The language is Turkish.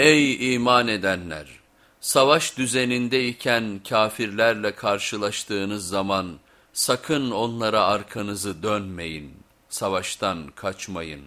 Ey iman edenler! Savaş düzenindeyken kafirlerle karşılaştığınız zaman sakın onlara arkanızı dönmeyin, savaştan kaçmayın.